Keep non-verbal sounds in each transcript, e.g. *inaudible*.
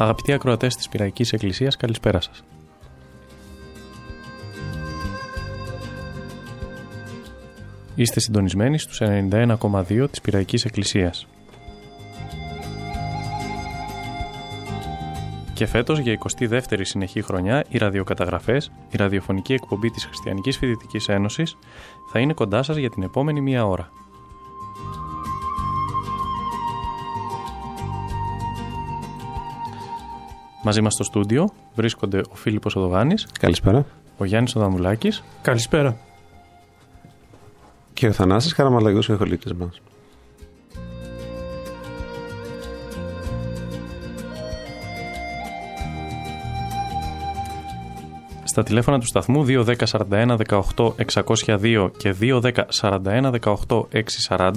Αγαπητοί ακροατές της Πυραϊκής Εκκλησίας, καλησπέρα σας. Είστε συντονισμένοι στους 91,2 της Πυραϊκής Εκκλησίας. Και φέτος για 22η συνεχή χρονιά οι ραδιοκαταγραφές, η ραδιοφωνική εκπομπή της Χριστιανικής Φοιτητικής Ένωσης θα είναι κοντά σας για την επόμενη μία ώρα. Μαζί μας στο στούντιο βρίσκονται ο Φίλιππος Οδογάνης, Καλησπέρα. ο Γιάννης Οδαμουλάκης Καλησπέρα. Και ο Θανάσης Καραμαλαγιούς και ο χολίτης μας. Στα τηλέφωνα του σταθμού 210 41 18 602 και 210 41 18 640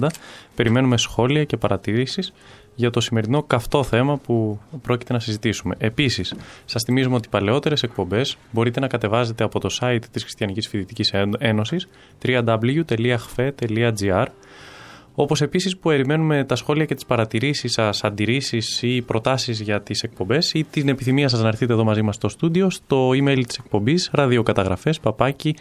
περιμένουμε σχόλια και παρατηρήσεις για το σημερινό καυτό θέμα που πρόκειται να συζητήσουμε. Επίσης, σας θυμίζουμε ότι παλαιότερες εκπομπές μπορείτε να κατεβάζετε από το site της Χριστιανικής Φοιτητικής Ένωσης www.hfe.gr όπως επίσης που περιμένουμε τα σχόλια και τις παρατηρήσεις σας, αντιρρήσεις ή προτάσεις για τις εκπομπές ή την επιθυμία σας να έρθετε εδώ μαζί μας στο στούντιο στο email της εκπομπής ραδιοκαταγραφές παπάκι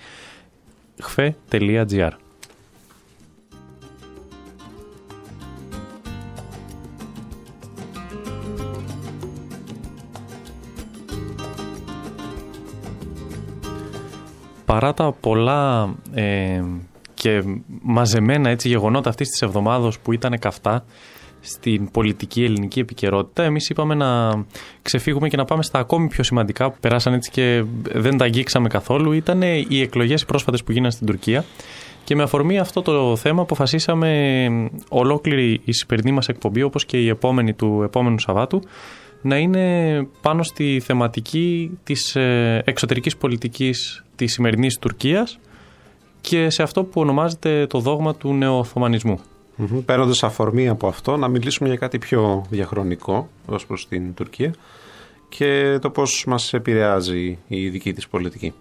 Παρά τα πολλά ε, και μαζεμένα έτσι γεγονότα αυτής της εβδομάδος που ήταν καυτά στην πολιτική ελληνική επικαιρότητα, εμείς είπαμε να ξεφύγουμε και να πάμε στα ακόμη πιο σημαντικά που περάσαν έτσι και δεν τα αγγίξαμε καθόλου. Ήταν οι εκλογές οι πρόσφατες που γίνανε στην Τουρκία και με αφορμή αυτό το θέμα αποφασίσαμε ολόκληρη η σημερινή μας εκπομπή όπως και η επόμενη του επόμενου Σαββάτου να είναι πάνω στη θεματική της ε, εξωτερικής πολιτικής της σημερινής Τουρκίας και σε αυτό που ονομάζεται το δόγμα του νεοοθωμανισμού. Mm-hmm. Παίρνοντας αφορμή από αυτό, να μιλήσουμε για κάτι πιο διαχρονικό ως προς την Τουρκία και το πώς μας επηρεάζει η δική της πολιτική.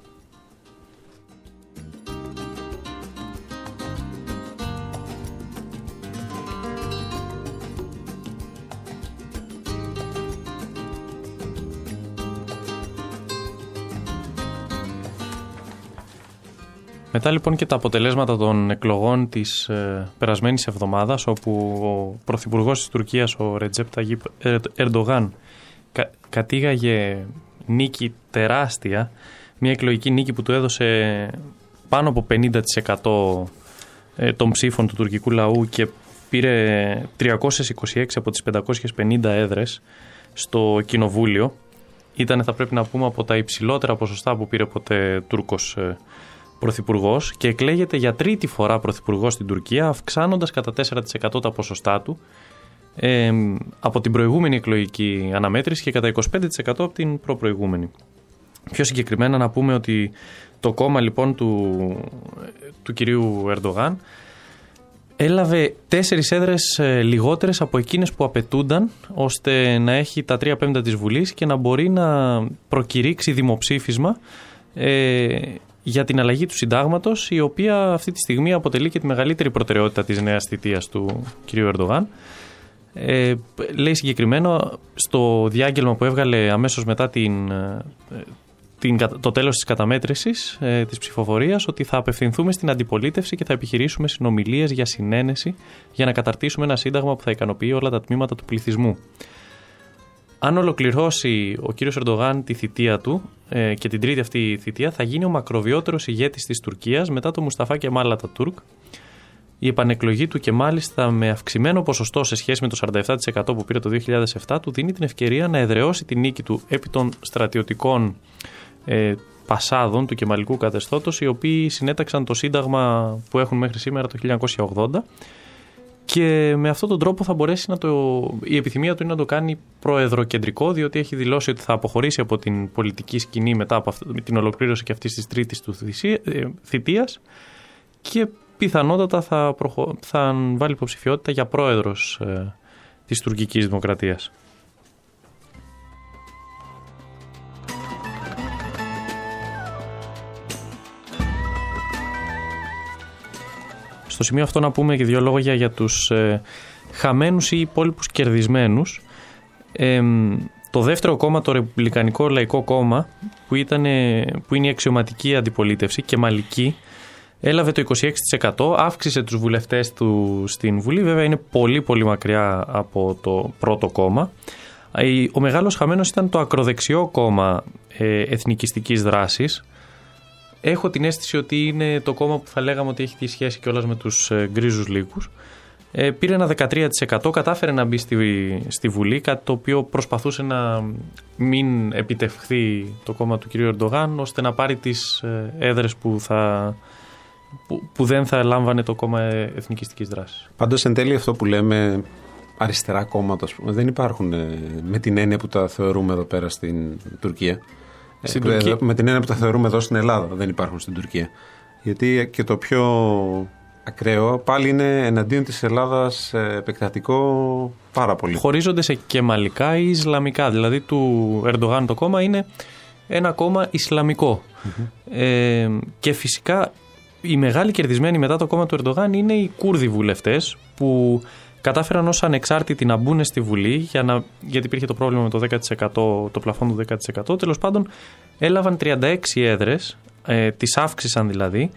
Μετά λοιπόν και τα αποτελέσματα των εκλογών της ε, περασμένης εβδομάδας όπου ο Πρωθυπουργός της Τουρκίας, ο Ρετζέπ Ταγίπ Ερντογάν κα, κατήγαγε νίκη τεράστια, μια εκλογική νίκη που του έδωσε πάνω από 50% ε, των ψήφων του τουρκικού λαού και πήρε 326 από τις 550 έδρες στο κοινοβούλιο. Ήταν θα πρέπει να πούμε από τα υψηλότερα ποσοστά που πήρε ποτέ Τούρκος ε, πρωθυπουργός και εκλέγεται για τρίτη φορά πρωθυπουργός στην Τουρκία, αυξάνοντας κατά 4% τα ποσοστά του ε, από την προηγούμενη εκλογική αναμέτρηση και κατά 25% από την προπροηγούμενη. Πιο συγκεκριμένα να πούμε ότι το κόμμα λοιπόν του, του κυρίου Ερντογάν έλαβε τέσσερις έδρες ε, λιγότερες από εκείνες που απαιτούνταν ώστε να έχει τα τρία πέμπτα της Βουλής και να μπορεί να προκηρύξει δημοψήφισμα ε, για την αλλαγή του συντάγματος, η οποία αυτή τη στιγμή αποτελεί και τη μεγαλύτερη προτεραιότητα της νέας θητείας του κ. Ερντογάν. Ε, λέει συγκεκριμένο στο διάγγελμα που έβγαλε αμέσως μετά την, ε, την, το τέλος της καταμέτρησης ε, της ψηφοφορίας ότι θα απευθυνθούμε στην αντιπολίτευση και θα επιχειρήσουμε συνομιλίες για συνένεση για να καταρτήσουμε ένα σύνταγμα που θα ικανοποιεί όλα τα τμήματα του πληθυσμού. Αν ολοκληρώσει ο κύριος Ερντογάν τη θητεία του ε, και την τρίτη αυτή θητεία θα γίνει ο μακροβιότερος ηγέτης της Τουρκίας μετά το Μουσταφά και Μάλατα Τουρκ η επανεκλογή του και μάλιστα με αυξημένο ποσοστό σε σχέση με το 47% που πήρε το 2007 του δίνει την ευκαιρία να εδραιώσει την νίκη του επί των στρατιωτικών ε, πασάδων του κεμαλικού καθεστώτος οι οποίοι συνέταξαν το σύνταγμα που έχουν μέχρι σήμερα το 1980 και με αυτόν τον τρόπο θα μπορέσει να το. Η επιθυμία του είναι να το κάνει προεδροκεντρικό, διότι έχει δηλώσει ότι θα αποχωρήσει από την πολιτική σκηνή μετά από την ολοκλήρωση και αυτή της τρίτης του ε, θητείας και πιθανότατα θα, προχω... θα βάλει υποψηφιότητα για πρόεδρος ε, της τουρκικής δημοκρατίας. Στο σημείο αυτό να πούμε και δύο λόγια για τους ε, χαμένους ή υπόλοιπους κερδισμένους. Ε, το δεύτερο κόμμα, το Ρεπουμπλικανικό Λαϊκό Κόμμα, που, ήταν, που είναι η αξιωματική αντιπολίτευση και μαλική, έλαβε το 26%, αύξησε τους βουλευτές του στην Βουλή, βέβαια είναι πολύ πολύ μακριά από το πρώτο κόμμα. Ο μεγάλος χαμένος ήταν το ακροδεξιό κόμμα ε, εθνικιστικής δράσης. Έχω την αίσθηση ότι είναι το κόμμα που θα λέγαμε ότι έχει τη σχέση κιόλας με τους ε, γκρίζους λύκους. Ε, πήρε ένα 13%, κατάφερε να μπει στη, στη Βουλή, κάτι το οποίο προσπαθούσε να μην επιτευχθεί το κόμμα του κ. Ερντογάν, ώστε να πάρει τις ε, έδρες που θα που, που δεν θα λάμβανε το κόμμα εθνικιστικής δράσης. Πάντως εν τέλει αυτό που λέμε αριστερά κόμματα πούμε, δεν υπάρχουν ε, με την έννοια που τα θεωρούμε εδώ πέρα στην Τουρκία. Ε, στην Τουρκία. Με την έννοια που τα θεωρούμε εδώ στην Ελλάδα δεν υπάρχουν στην Τουρκία. Γιατί και το πιο ακραίο πάλι είναι εναντίον της Ελλάδας ε, επεκτατικό πάρα πολύ. Χωρίζονται σε κεμαλικά ή ισλαμικά. Δηλαδή του Ερντογάν το κόμμα είναι ένα κόμμα Ε, και φυσικά οι μεγάλοι κερδισμένοι μετά το κόμμα του Ερντογάν είναι οι Κούρδοι βουλευτές που κατάφεραν ως ανεξάρτητοι να μπουν στη Βουλή για να, γιατί υπήρχε το πρόβλημα με το 10%, το πλαφόν του 10%. Τέλος πάντων, έλαβαν 36 έδρες, ε, τις αύξησαν δηλαδή.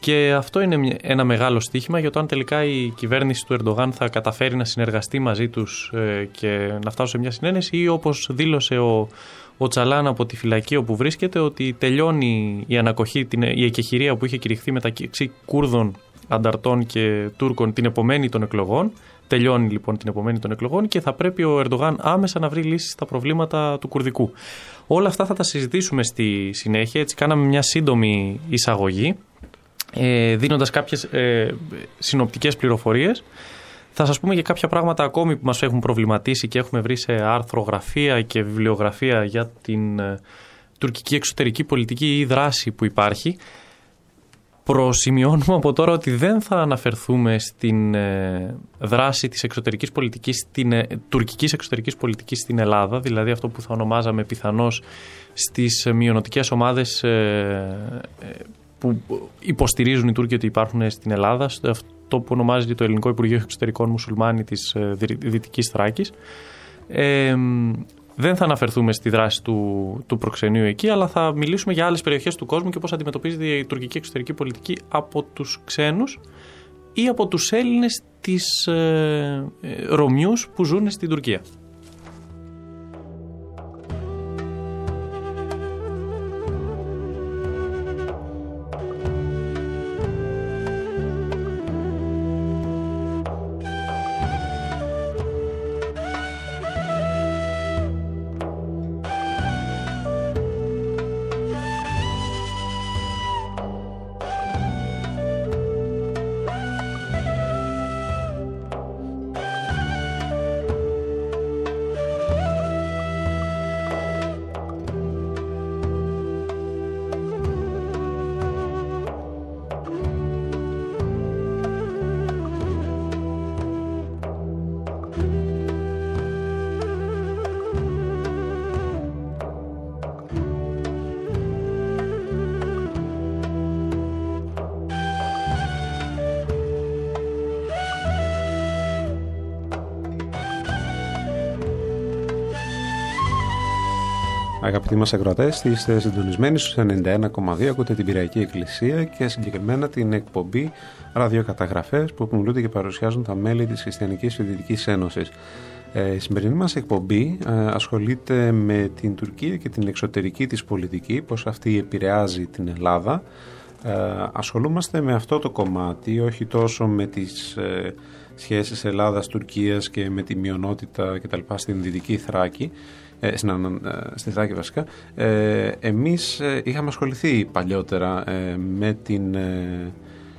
Και αυτό είναι ένα μεγάλο στίχημα για το αν τελικά η κυβέρνηση του Ερντογάν θα καταφέρει να συνεργαστεί μαζί τους ε, και να φτάσουν σε μια συνένεση ή όπως δήλωσε ο, ο Τσαλάν από τη φυλακή όπου βρίσκεται ότι τελειώνει η ανακοχή, η εκεχηρία που είχε κηρυχθεί μεταξύ Κούρδων, Ανταρτών και Τούρκων την επομένη των εκλογών. Τελειώνει λοιπόν την επομένη των εκλογών και θα πρέπει ο Ερντογάν άμεσα να βρει λύσεις στα προβλήματα του Κουρδικού. Όλα αυτά θα τα συζητήσουμε στη συνέχεια. Έτσι, κάναμε μια σύντομη εισαγωγή, ε, δίνοντας κάποιες ε, συνοπτικές πληροφορίες. Θα σας πούμε για κάποια πράγματα ακόμη που μας έχουν προβληματίσει και έχουμε βρει σε άρθρογραφία και βιβλιογραφία για την ε, τουρκική εξωτερική πολιτική ή δράση που υπάρχει. Προσημειώνουμε από τώρα ότι δεν θα αναφερθούμε στην ε, δράση της εξωτερικής πολιτικής, την ε, τουρκικής εξωτερικής πολιτικής στην Ελλάδα, δηλαδή αυτό που θα ονομάζαμε πιθανώς στις μειονοτικές ομάδες που υποστηρίζουν οι Τούρκοι ότι υπάρχουν στην Ελλάδα, αυτό που ονομάζεται το Ελληνικό Υπουργείο Εξωτερικών Μουσουλμάνη της ε, Δυτικής Θράκης. Ε, δεν θα αναφερθούμε στη δράση του, του προξενείου εκεί, αλλά θα μιλήσουμε για άλλες περιοχές του κόσμου και πώς αντιμετωπίζεται η τουρκική εξωτερική πολιτική από τους ξένους ή από τους Έλληνες της ε, ε Ρωμιούς που ζουν στην Τουρκία. Αγαπητοί μας ακροατές, είστε συντονισμένοι στους 91,2, ακούτε την Πυριακή Εκκλησία και συγκεκριμένα την εκπομπή ραδιοκαταγραφές που μιλούνται και παρουσιάζουν τα μέλη της Χριστιανικής Φοιτητικής Ένωσης. Ε, η σημερινή μας εκπομπή ε, ασχολείται με την Τουρκία και την εξωτερική της πολιτική, πώς αυτή επηρεάζει την Ελλάδα. Ε, ασχολούμαστε με αυτό το κομμάτι, όχι τόσο με τις ε, σχέσεις Ελλάδας-Τουρκίας και με τη μειονότητα κτλ. στην Δυτική Θράκη, ε, στην, ε, στη Θράκη βασικά. Ε, εμείς ε, είχαμε ασχοληθεί παλιότερα με, την,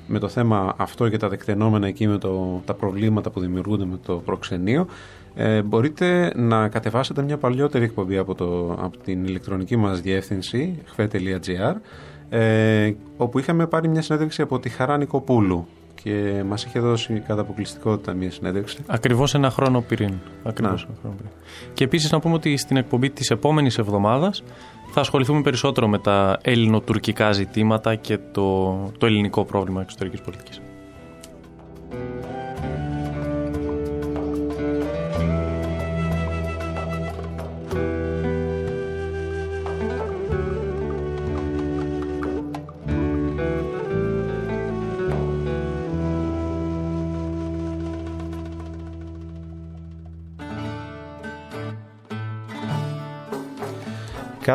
με το θέμα αυτό και τα δεκτενόμενα εκεί με το, τα προβλήματα που δημιουργούνται με το προξενείο. Ε, μπορείτε να κατεβάσετε μια παλιότερη εκπομπή από, το, από την ηλεκτρονική μας διεύθυνση χφε.gr ε, όπου είχαμε πάρει μια συνέντευξη από τη Χαρά Νικοπούλου και μας είχε δώσει κατά αποκλειστικότητα μια συνέντευξη. Ακριβώς ένα χρόνο πριν. Ακριβώς ένα χρόνο πριν. Και επίσης να πούμε ότι στην εκπομπή της επόμενης εβδομάδας θα ασχοληθούμε περισσότερο με τα ελληνοτουρκικά ζητήματα και το, το ελληνικό πρόβλημα εξωτερικής πολιτικής.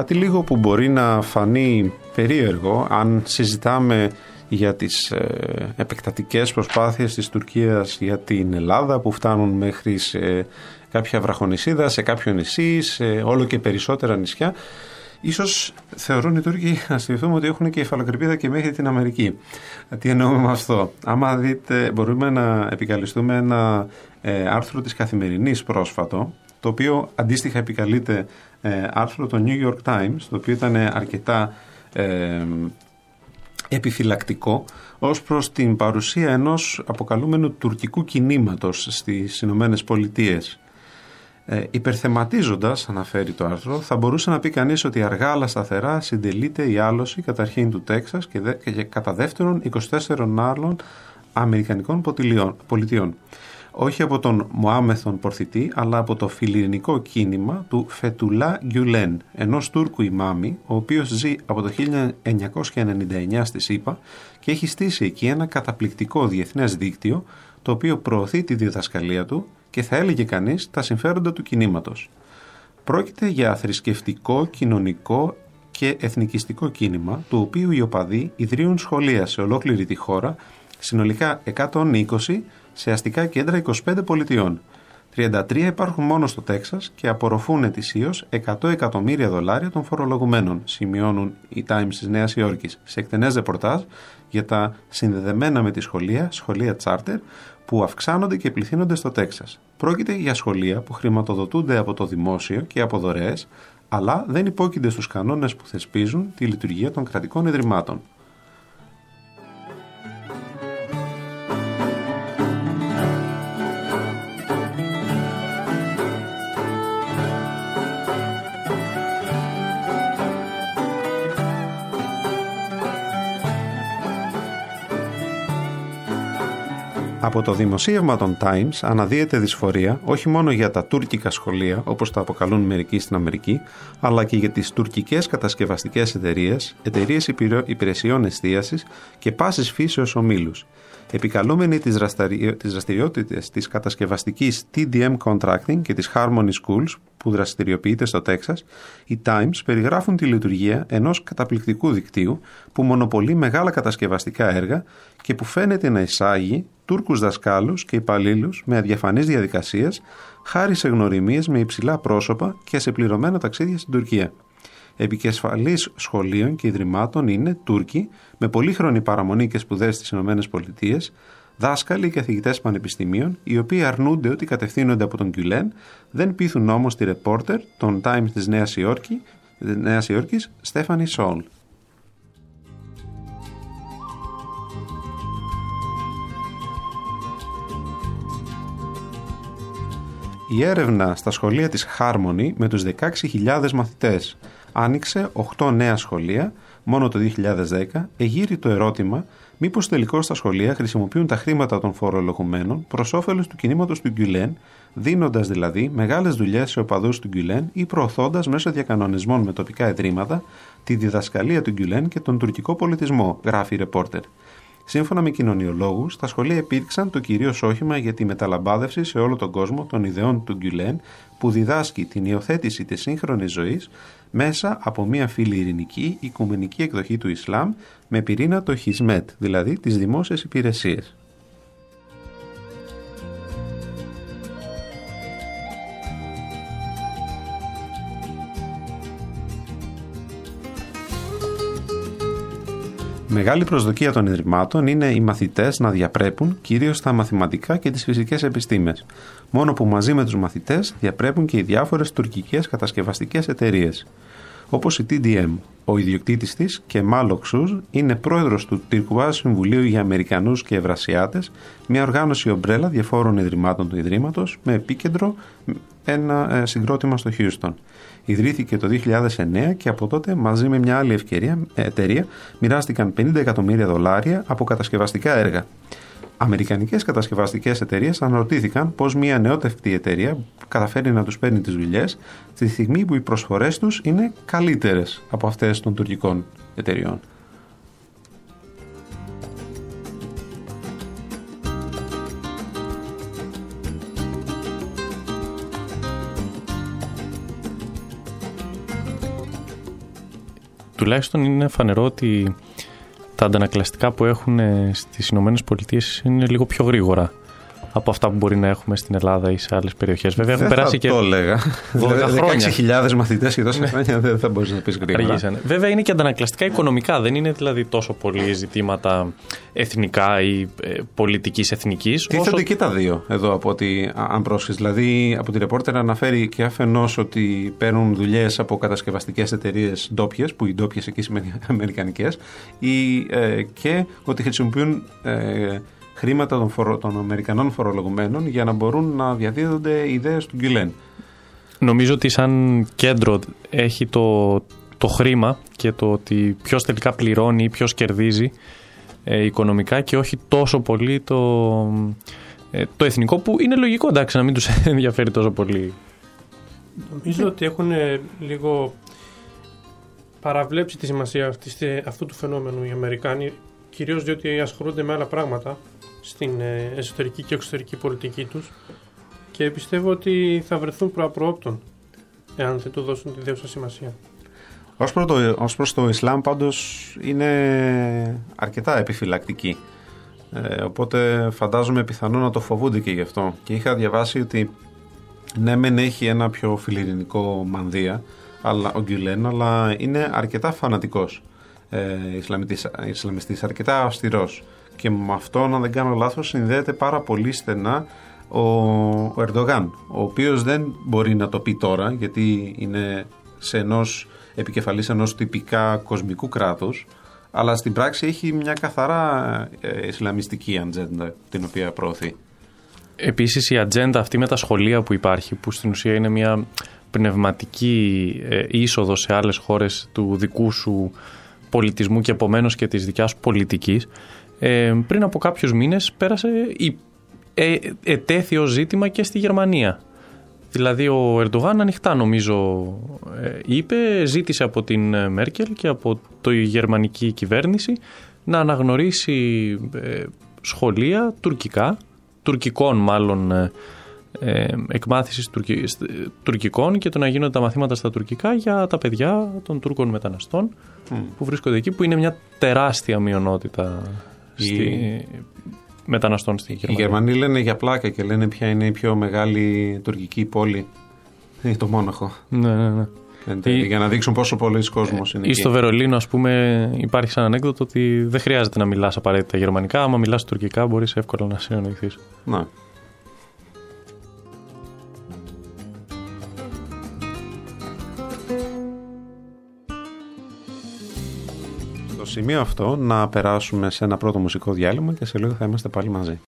Κάτι λίγο που μπορεί να φανεί περίεργο αν συζητάμε για τις ε, επεκτατικές προσπάθειες της Τουρκίας για την Ελλάδα που φτάνουν μέχρι σε κάποια βραχονισίδα, σε κάποιο νησί, σε όλο και περισσότερα νησιά. Ίσως θεωρούν οι Τούρκοι να σκεφτούμε ότι έχουν και υφαλοκρηπίδα και μέχρι την Αμερική. Τι εννοούμε με αυτό; Άμα δείτε, μπορούμε να επικαλυστούμε ένα ε, άρθρο της Καθημερινής πρόσφατο, το οποίο αντίστοιχα επικαλείται ε, άρθρο το New York Times, το οποίο ήταν αρκετά ε, επιφυλακτικό ως προς την παρουσία ενός αποκαλούμενου τουρκικού κινήματος στις Ηνωμένες Πολιτείες. Ε, υπερθεματίζοντας, αναφέρει το άρθρο, θα μπορούσε να πει κανείς ότι αργά αλλά σταθερά συντελείται η άλωση καταρχήν του Τέξας και, και κατά δεύτερον 24 άλλων Αμερικανικών πολιτιών όχι από τον Μωάμεθον Πορθητή, αλλά από το φιλιρινικό κίνημα του Φετουλά Γκιουλέν, ενός Τούρκου ημάμι, ο οποίος ζει από το 1999 στη ΣΥΠΑ και έχει στήσει εκεί ένα καταπληκτικό διεθνές δίκτυο, το οποίο προωθεί τη διδασκαλία του και θα έλεγε κανείς τα συμφέροντα του κινήματος. Πρόκειται για θρησκευτικό, κοινωνικό και εθνικιστικό κίνημα, του οποίου οι οπαδοί ιδρύουν σχολεία σε ολόκληρη τη χώρα, συνολικά 120 σε αστικά κέντρα 25 πολιτιών. 33 υπάρχουν μόνο στο Τέξας και απορροφούν ετησίως 100 εκατομμύρια δολάρια των φορολογουμένων, σημειώνουν οι Times της Νέας Υόρκης σε εκτενές ρεπορτάζ για τα συνδεδεμένα με τη σχολεία, σχολεία charter, που αυξάνονται και πληθύνονται στο Τέξας. Πρόκειται για σχολεία που χρηματοδοτούνται από το δημόσιο και από δωρεές, αλλά δεν υπόκεινται στους κανόνες που θεσπίζουν τη λειτουργία των κρατικών ιδρυμάτων. Από το δημοσίευμα των Times αναδύεται δυσφορία όχι μόνο για τα τουρκικά σχολεία, όπως τα αποκαλούν μερικοί στην Αμερική, αλλά και για τις τουρκικές κατασκευαστικές εταιρείες, εταιρείες υπηρεσιών εστίασης και πάσης φύσεως ομίλους. Επικαλούμενοι τις, δραστηριότητες της κατασκευαστικής TDM Contracting και της Harmony Schools που δραστηριοποιείται στο Τέξας, οι Times περιγράφουν τη λειτουργία ενός καταπληκτικού δικτύου που μονοπολεί μεγάλα κατασκευαστικά έργα και που φαίνεται να εισάγει Τούρκους δασκάλους και υπαλλήλους με αδιαφανείς διαδικασίες χάρη σε γνωριμίες με υψηλά πρόσωπα και σε πληρωμένα ταξίδια στην Τουρκία. Επικεφαλής σχολείων και ιδρυμάτων είναι Τούρκοι με πολύχρονη παραμονή και σπουδές στις ΗΠΑ, δάσκαλοι και καθηγητέ πανεπιστημίων, οι οποίοι αρνούνται ότι κατευθύνονται από τον Γκουλέν, δεν πείθουν όμως τη ρεπόρτερ των Times της Νέας Υόρκη, Νέας Υόρκης, Στέφανη Σόλ. Η έρευνα στα σχολεία της Harmony με τους 16.000 μαθητές άνοιξε 8 νέα σχολεία μόνο το 2010 εγείρει το ερώτημα Μήπως τελικώς τα σχολεία χρησιμοποιούν τα χρήματα των φορολογουμένων προς όφελος του κινήματος του Γκουλέν, δίνοντας δηλαδή μεγάλες δουλειές σε οπαδούς του Γκουλέν ή προωθώντας μέσω διακανονισμών με τοπικά ιδρύματα τη διδασκαλία του Γκουλέν και τον τουρκικό πολιτισμό, γράφει η ρεπόρτερ. Σύμφωνα με κοινωνιολόγους, τα σχολεία υπήρξαν το κυρίως όχημα για τη μεταλαμπάδευση σε όλο τον κόσμο των ιδεών του Γκουλέν, που διδάσκει την υιοθέτηση της σύγχρονης ζωής μέσα από μια φιλιρινική οικουμενική εκδοχή του Ισλάμ με πυρήνα το Χισμέτ, δηλαδή τις δημόσιες υπηρεσίες. Μεγάλη προσδοκία των Ιδρυμάτων είναι οι μαθητές να διαπρέπουν κυρίως τα μαθηματικά και τις φυσικές επιστήμες. Μόνο που μαζί με τους μαθητές διαπρέπουν και οι διάφορες τουρκικές κατασκευαστικές εταιρείες. Όπως η TDM, ο ιδιοκτήτης της και Μάλο είναι πρόεδρος του Τυρκουά Συμβουλίου για Αμερικανούς και Ευρασιάτες, μια οργάνωση ομπρέλα διαφόρων ιδρυμάτων του Ιδρύματος με επίκεντρο ένα ε, συγκρότημα στο Χιούστον. Ιδρύθηκε το 2009 και από τότε μαζί με μια άλλη ευκαιρία, ε, εταιρεία μοιράστηκαν 50 εκατομμύρια δολάρια από κατασκευαστικά έργα. Αμερικανικές κατασκευαστικές εταιρείες αναρωτήθηκαν πώς μια νεότευκτη εταιρεία καταφέρει να τους παίρνει τις δουλειές τη στιγμή που οι προσφορές τους είναι καλύτερες από αυτές των τουρκικών εταιρεών. Τουλάχιστον είναι φανερό ότι τα αντανακλαστικά που έχουν στις Ηνωμένες Πολιτείες είναι λίγο πιο γρήγορα από αυτά που μπορεί να έχουμε στην Ελλάδα ή σε άλλες περιοχές. Βέβαια, έχουν περάσει και. Το έλεγα. 16.000 μαθητές και τόσα ναι. χρόνια δεν θα μπορείς να πεις γρήγορα. Αργήσανε. Βέβαια, είναι και αντανακλαστικά οικονομικά. Δεν είναι δηλαδή τόσο πολύ ζητήματα εθνικά ή ε, πολιτικής εθνικής. Τίθενται όσο... και τα δύο εδώ από ότι, αν πρόσχεσαι. Δηλαδή, από τη ρεπόρτερ αναφέρει και αφενός ότι παίρνουν δουλειές από κατασκευαστικές εταιρείες ντόπιες, που οι ντόπιες εκεί σημαίνει *laughs* αμερικανικές, ε, και ότι χρησιμοποιούν. Ε, χρήματα των, φορο, των Αμερικανών φορολογουμένων για να μπορούν να διαδίδονται ιδέες του Γκυλέν. Νομίζω ότι σαν κέντρο έχει το, το χρήμα και το ότι ποιος τελικά πληρώνει ή ποιος κερδίζει ε, οικονομικά και όχι τόσο πολύ το, ε, το εθνικό που είναι λογικό εντάξει να μην τους *laughs* ενδιαφέρει τόσο πολύ. Νομίζω ότι έχουν λίγο παραβλέψει τη σημασία αυτού του φαινόμενου οι Αμερικάνοι κυρίως διότι ασχολούνται με άλλα πράγματα στην ε, εσωτερική και εξωτερική πολιτική τους και πιστεύω ότι θα βρεθούν προαπροόπτων εάν δεν του δώσουν τη δέουσα σημασία. Ως προς, το, ως προς το Ισλάμ πάντως είναι αρκετά επιφυλακτική. Ε, οπότε φαντάζομαι πιθανό να το φοβούνται και γι' αυτό. Και είχα διαβάσει ότι ναι μεν έχει ένα πιο φιλιρινικό μανδύα αλλά, ο Γκουλέν, αλλά είναι αρκετά φανατικός ε, Ισλαμιστής, αρκετά αυστηρός και με αυτό, αν δεν κάνω λάθος, συνδέεται πάρα πολύ στενά ο, ο Ερντογάν, ο οποίος δεν μπορεί να το πει τώρα, γιατί είναι σε ενός επικεφαλής ενός τυπικά κοσμικού κράτους, αλλά στην πράξη έχει μια καθαρά ε, Ισλαμιστική ατζέντα την οποία προωθεί. Επίσης η ατζέντα αυτή με τα σχολεία που υπάρχει, που στην ουσία είναι μια πνευματική ε, είσοδο σε άλλες χώρες του δικού σου πολιτισμού και επομένως και της δικιάς σου πολιτικής, ε, πριν από κάποιους μήνες πέρασε η, ε, ετέθη ως ζήτημα και στη Γερμανία. Δηλαδή ο Ερντογάν ανοιχτά νομίζω ε, είπε, ζήτησε από την ε, Μέρκελ και από το γερμανική κυβέρνηση να αναγνωρίσει ε, σχολεία τουρκικά, τουρκικών μάλλον ε, εκμάθησης τουρκικών και το να γίνονται τα μαθήματα στα τουρκικά για τα παιδιά των Τούρκων μεταναστών που βρίσκονται εκεί που είναι μια τεράστια μειονότητα στη... μεταναστών στη Γερμανία. Οι Γερμανοί λένε για πλάκα και λένε ποια είναι η πιο μεγάλη τουρκική πόλη. Είναι το Μόναχο. Ναι, ναι, ναι. Για να δείξουν πόσο πολλοί κόσμος είναι. Ή στο Βερολίνο, ας πούμε, υπάρχει σαν ανέκδοτο ότι δεν χρειάζεται να μιλάς απαραίτητα γερμανικά. Άμα μιλάς τουρκικά, μπορείς εύκολα να συνεννοηθείς. Ναι. Σημείο αυτό να περάσουμε σε ένα πρώτο μουσικό διάλειμμα και σε λίγο θα είμαστε πάλι μαζί.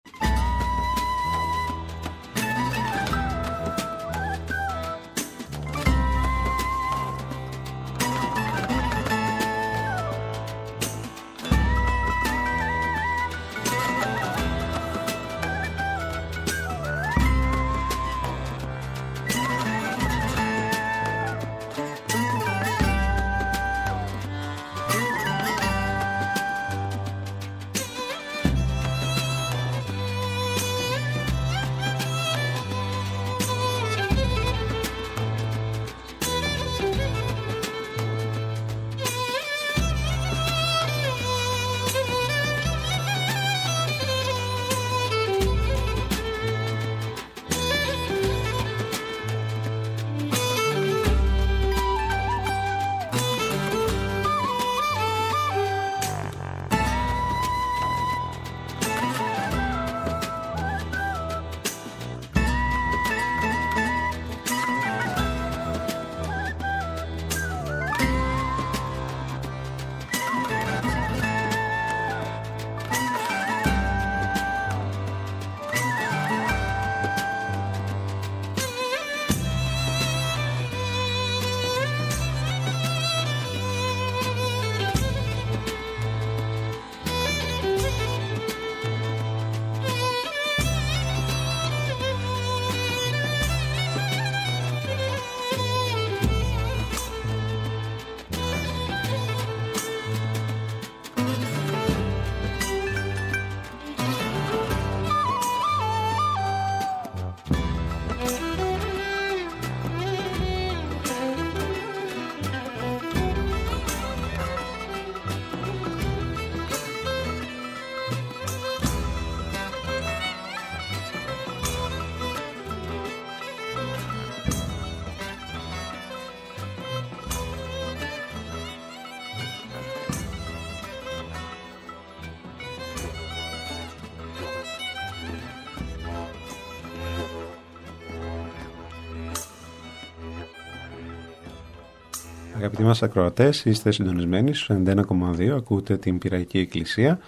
Αγαπητοί μας ακροατές, είστε συντονισμένοι στους 91,2, ακούτε την Πυραϊκή Εκκλησία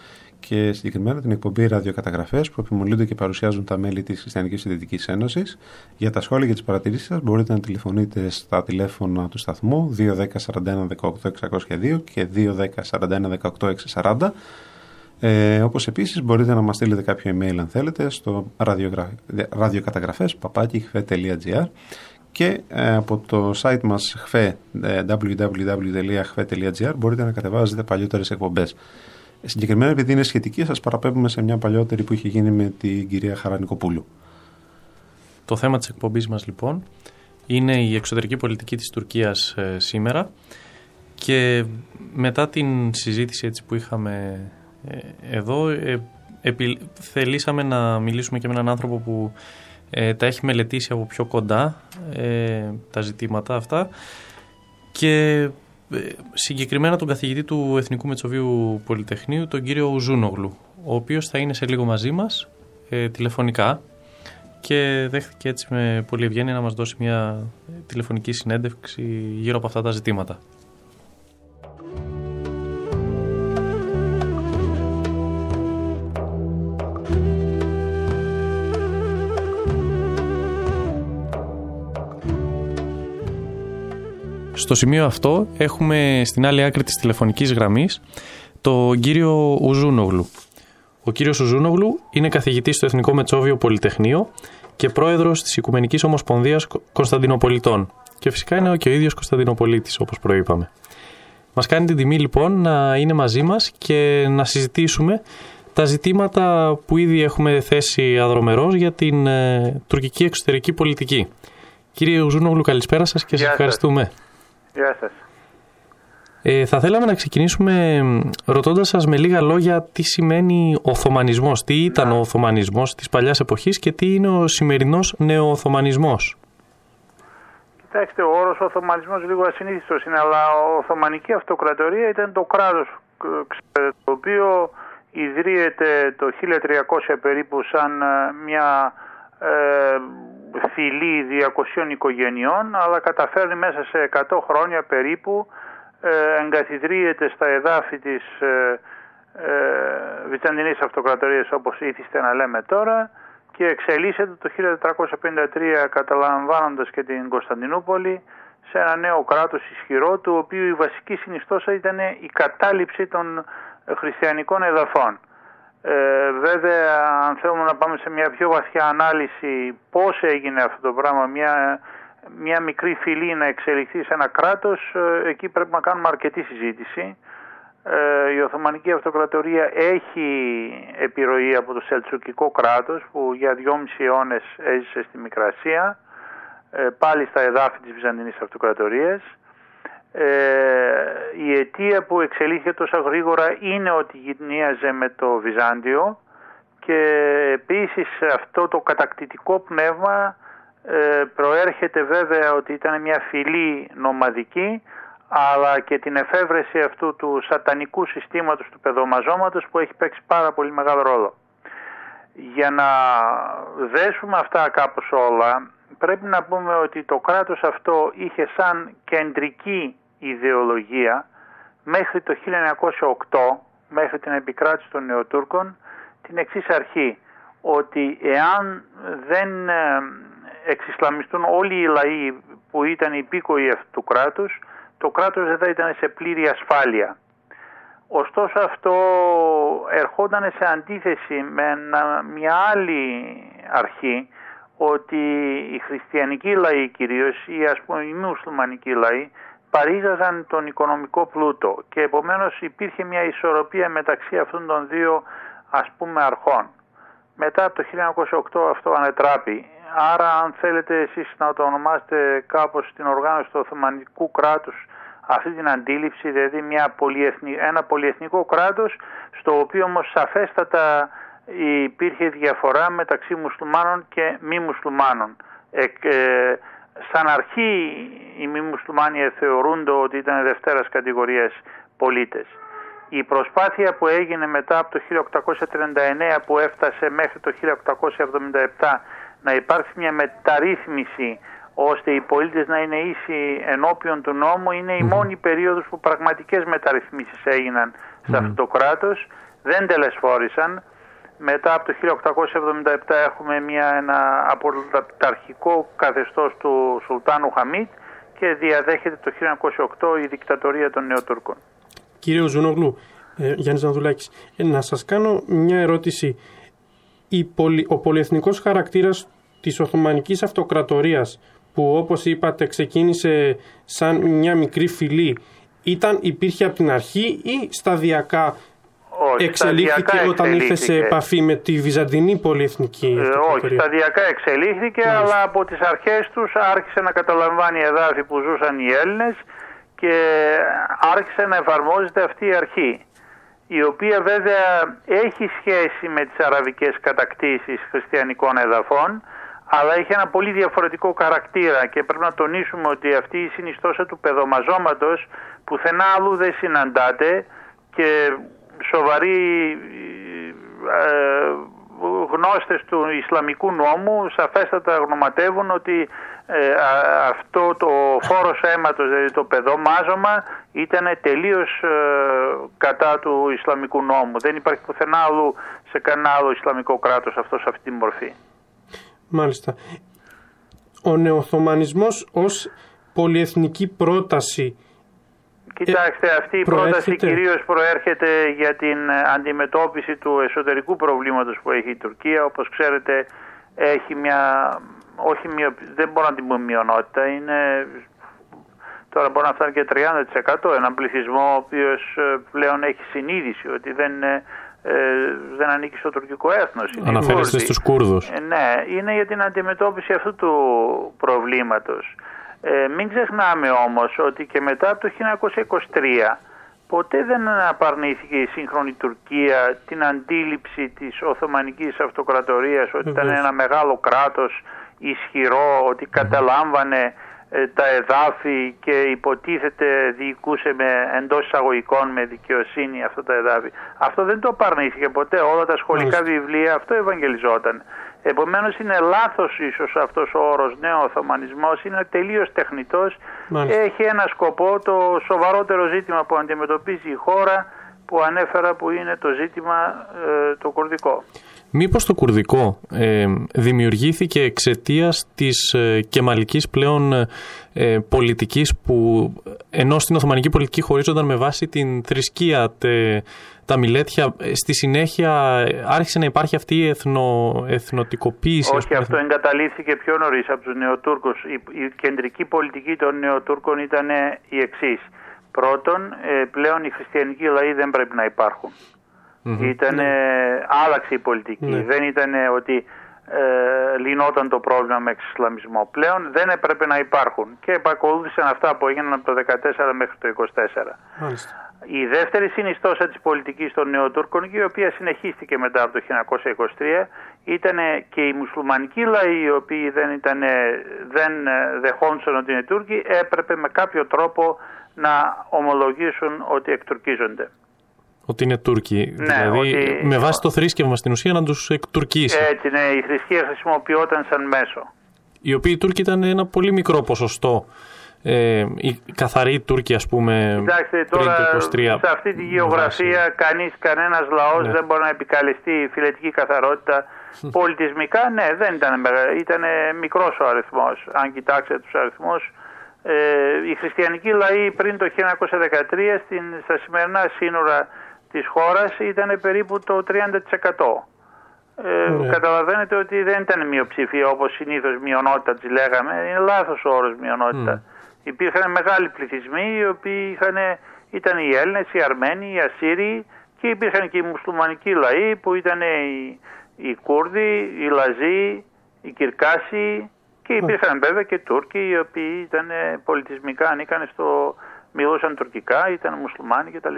και συγκεκριμένα την εκπομπή ραδιοκαταγραφές που επιμολύνται και παρουσιάζουν τα μέλη της Χριστιανικής Συνδετικής Ένωσης. Για τα σχόλια και τις παρατηρήσεις σας μπορείτε να τηλεφωνείτε στα τηλέφωνα του σταθμού 210 41 18 και 210 41 18 640 ε, όπως επίσης μπορείτε να μας στείλετε κάποιο email αν θέλετε στο ραδιοκαταγραφές papakihve.gr και ε, από το site μας χφε, ε, www.hve.gr μπορείτε να κατεβάζετε παλιότερες εκπομπές. Συγκεκριμένα επειδή είναι σχετική σας παραπέμπουμε σε μια παλιότερη που είχε γίνει με την κυρία Χαρανικοπούλου. Το θέμα της εκπομπής μας λοιπόν είναι η εξωτερική πολιτική της Τουρκίας ε, σήμερα και μετά την συζήτηση έτσι που είχαμε ε, εδώ ε, θελήσαμε να μιλήσουμε και με έναν άνθρωπο που ε, τα έχει μελετήσει από πιο κοντά τα ζητήματα αυτά και συγκεκριμένα τον καθηγητή του Εθνικού Μετσοβίου Πολυτεχνείου, τον κύριο Ουζούνογλου, ο οποίος θα είναι σε λίγο μαζί μας τηλεφωνικά και δέχτηκε έτσι με πολύ ευγένεια να μας δώσει μια τηλεφωνική συνέντευξη γύρω από αυτά τα ζητήματα. Στο σημείο αυτό έχουμε στην άλλη άκρη της τηλεφωνικής γραμμής τον κύριο Ουζούνογλου. Ο κύριος Ουζούνογλου είναι καθηγητής στο Εθνικό Μετσόβιο Πολυτεχνείο και πρόεδρος της Οικουμενικής Ομοσπονδίας Κωνσταντινοπολιτών. Και φυσικά είναι και ο ίδιος Κωνσταντινοπολίτης όπως προείπαμε. Μας κάνει την τιμή λοιπόν να είναι μαζί μας και να συζητήσουμε τα ζητήματα που ήδη έχουμε θέσει αδρομερός για την ε, τουρκική εξωτερική πολιτική. Κύριε Ουζούνογλου καλησπέρα σας και σας ευχαριστούμε. Γεια σας. Ε, θα θέλαμε να ξεκινήσουμε ρωτώντας σας με λίγα λόγια τι σημαίνει Οθωμανισμός, τι ήταν ο Οθωμανισμός της παλιάς εποχής και τι είναι ο σημερινός νεοοθωμανισμός; Κοιτάξτε, ο όρος Οθωμανισμός λίγο ασυνήθιστος είναι, αλλά η Οθωμανική Αυτοκρατορία ήταν το κράτος το οποίο ιδρύεται το 1300 περίπου σαν ε, μια ε, φυλή 200 οικογενειών αλλά καταφέρνει μέσα σε 100 χρόνια περίπου ε, εγκαθιδρύεται στα εδάφη της ε, ε, Βυζαντινής Αυτοκρατορίας όπως ήθιστε να λέμε τώρα και εξελίσσεται το 1453 καταλαμβάνοντας και την Κωνσταντινούπολη σε ένα νέο κράτος ισχυρό του οποίου η βασική συνιστόσα ήταν η κατάληψη των χριστιανικών εδαφών. Ε, βέβαια, αν θέλουμε να πάμε σε μια πιο βαθιά ανάλυση πώς έγινε αυτό το πράγμα, μια, μια μικρή φυλή να εξελιχθεί σε ένα κράτος, ε, εκεί πρέπει να κάνουμε αρκετή συζήτηση. Ε, η Οθωμανική Αυτοκρατορία έχει επιρροή από το Σελτσουκικό κράτος που για δυόμιση αιώνες έζησε στη Μικρασία, ε, πάλι στα εδάφη της Βυζαντινής Αυτοκρατορίας. Ε, η αιτία που εξελίχθηκε τόσο γρήγορα είναι ότι γυνίαζε με το Βυζάντιο και επίσης αυτό το κατακτητικό πνεύμα ε, προέρχεται βέβαια ότι ήταν μια φυλή νομαδική αλλά και την εφεύρεση αυτού του σατανικού συστήματος του παιδομαζώματος που έχει παίξει πάρα πολύ μεγάλο ρόλο. Για να δέσουμε αυτά κάπως όλα πρέπει να πούμε ότι το κράτος αυτό είχε σαν κεντρική ιδεολογία μέχρι το 1908, μέχρι την επικράτηση των Νεοτούρκων, την εξής αρχή, ότι εάν δεν ε, εξισλαμιστούν όλοι οι λαοί που ήταν υπήκοοι αυτού του κράτους, το κράτος δεν θα ήταν σε πλήρη ασφάλεια. Ωστόσο αυτό ερχόταν σε αντίθεση με μια άλλη αρχή ότι οι χριστιανικοί λαοί κυρίως ή ας πούμε οι μουσουλμανικοί λαοί παρήγαγαν τον οικονομικό πλούτο και επομένως υπήρχε μια ισορροπία μεταξύ αυτών των δύο ας πούμε αρχών. Μετά από το 1908 αυτό ανετράπη. Άρα αν θέλετε εσείς να το ονομάσετε κάπως την οργάνωση του Οθωμανικού κράτους αυτή την αντίληψη, δηλαδή μια ένα πολυεθνικό κράτος στο οποίο όμως σαφέστατα υπήρχε διαφορά μεταξύ μουσουλμάνων και μη μουσουλμάνων. Ε, σαν αρχή οι μη μουσουλμάνοι θεωρούνται ότι ήταν δευτέρας κατηγορίας πολίτες. Η προσπάθεια που έγινε μετά από το 1839 που έφτασε μέχρι το 1877 να υπάρξει μια μεταρρύθμιση ώστε οι πολίτες να είναι ίσοι ενώπιον του νόμου είναι η μόνη περίοδος που πραγματικές μεταρρυθμίσεις έγιναν σε αυτό το κράτος. Δεν τελεσφόρησαν. Μετά από το 1877 έχουμε μια, ένα απολυταρχικό καθεστώς του Σουλτάνου Χαμίτ και διαδέχεται το 1908 η δικτατορία των Νεοτούρκων. Κύριε Ζουνογλού, ε, Γιάννης Νανδουλάκης, ε, να σας κάνω μια ερώτηση. Η πολυ, ο πολυεθνικός χαρακτήρας της Οθωμανικής Αυτοκρατορίας που όπως είπατε ξεκίνησε σαν μια μικρή φυλή ήταν, υπήρχε από την αρχή ή σταδιακά όχι, εξελίχθηκε όταν ήρθε σε επαφή με τη Βυζαντινή πολυεθνική ε, Όχι, σταδιακά εξελίχθηκε, αλλά από τις αρχές τους άρχισε να καταλαμβάνει εδάφη που ζούσαν οι Έλληνες και άρχισε να εφαρμόζεται αυτή η αρχή η οποία βέβαια έχει σχέση με τις αραβικές κατακτήσεις χριστιανικών εδαφών αλλά έχει ένα πολύ διαφορετικό χαρακτήρα και πρέπει να τονίσουμε ότι αυτή η συνιστόσα του παιδομαζώματος πουθενά άλλου δεν συναντάται και σοβαροί ε, γνώστες του Ισλαμικού νόμου σαφέστατα γνωματεύουν ότι ε, αυτό το φόρος αίματος, δηλαδή το παιδομάζωμα ήταν τελείως ε, κατά του Ισλαμικού νόμου. Δεν υπάρχει πουθενά άλλου σε κανένα άλλο Ισλαμικό κράτος αυτό σε αυτή τη μορφή. Μάλιστα. Ο νεοθωμανισμός ως πολυεθνική πρόταση Κοιτάξτε, αυτή η πρόταση κυρίως προέρχεται για την αντιμετώπιση του εσωτερικού προβλήματος που έχει η Τουρκία. Όπως ξέρετε έχει μια, όχι μια, δεν μπορώ να την πούμε μειονότητα, είναι, τώρα μπορεί να φτάνει και 30% έναν πληθυσμό ο οποίος ε, πλέον έχει συνείδηση ότι δεν ε, δεν ανήκει στο τουρκικό έθνος. Αναφέρεστε στους Κούρδους. Ε, ναι, είναι για την αντιμετώπιση αυτού του προβλήματος. Ε, μην ξεχνάμε όμως ότι και μετά από το 1923 ποτέ δεν απαρνήθηκε η σύγχρονη Τουρκία την αντίληψη της Οθωμανικής Αυτοκρατορίας ότι ήταν ένα μεγάλο κράτος ισχυρό, ότι καταλάμβανε ε, τα εδάφη και υποτίθεται διοικούσε με εντός εισαγωγικών με δικαιοσύνη αυτά τα εδάφη. Αυτό δεν το απαρνήθηκε ποτέ. Όλα τα σχολικά βιβλία αυτό ευαγγελιζόταν. Επομένως είναι λάθος ίσως αυτός ο όρος νέο Οθωμανισμός, είναι τελείως τεχνητός. Έχει ένα σκοπό το σοβαρότερο ζήτημα που αντιμετωπίζει η χώρα που ανέφερα που είναι το ζήτημα ε, το κουρδικό. Μήπως το κουρδικό ε, δημιουργήθηκε εξαιτίας της ε, κεμαλικής πλέον ε, πολιτικής που ενώ στην Οθωμανική πολιτική χωρίζονταν με βάση την θρησκεία τα μιλέτια. Ε, στη συνέχεια άρχισε να υπάρχει αυτή η εθνο, εθνοτικοποίηση. Όχι, αυτό εγκαταλείφθηκε πιο νωρίς από τους Νεοτούρκους. Η, η κεντρική πολιτική των Νεοτούρκων ήταν η εξής. Πρώτον, ε, πλέον οι χριστιανικοί λαοί δεν πρέπει να υπάρχουν. Mm-hmm. Ήτανε, ναι. Άλλαξε η πολιτική. Ναι. Δεν ήταν ότι ε, λυνόταν το πρόβλημα με εξισλαμισμό. Πλέον δεν έπρεπε να υπάρχουν και επακολούθησαν αυτά που έγιναν από το 14 μέχρι το 24. Η δεύτερη συνιστόσα της πολιτικής των Νεοτούρκων και η οποία συνεχίστηκε μετά από το 1923 ήταν και οι μουσουλμανικοί λαοί οι οποίοι δεν, ήταν, δεν δεχόντουσαν ότι είναι Τούρκοι έπρεπε με κάποιο τρόπο να ομολογήσουν ότι εκτουρκίζονται. Ότι είναι Τούρκοι. Ναι, δηλαδή, ότι... με βάση το θρήσκευμα στην ουσία να τους εκτουρκίσει. Έτσι, ναι, η θρησκεία χρησιμοποιόταν σαν μέσο. Οι οποίοι Τούρκοι ήταν ένα πολύ μικρό ποσοστό. Ε, οι καθαροί Τούρκοι, ας πούμε. Κοιτάξτε, τώρα σε αυτή τη γεωγραφία κανείς, κανένας λαός ναι. δεν μπορεί να επικαλεστεί φιλετική καθαρότητα. Πολιτισμικά, ναι, δεν ήταν μεγάλο. Ήταν μικρός ο αριθμός. Αν κοιτάξετε τους αριθμούς, ε, οι χριστιανικοί λαοί πριν το 1913 στην, στα σημερινά σύνορα της χώρας ήταν περίπου το 30%. Ε, Καταλαβαίνετε ότι δεν ήταν μειοψηφία όπως συνήθως μειονότητα της λέγαμε. Είναι λάθος ο όρος μειονότητα. Mm. Υπήρχαν μεγάλοι πληθυσμοί οι οποίοι είχαν, ήταν οι Έλληνες, οι Αρμένοι, οι Ασσύριοι και υπήρχαν και οι μουσουλμανικοί λαοί που ήταν οι, οι Κούρδοι, οι Λαζοί, οι Κυρκάσοι και υπήρχαν βέβαια και Τούρκοι οι οποίοι ήταν πολιτισμικά ανήκαν στο μιλούσαν τουρκικά, ήταν μουσουλμάνοι κτλ.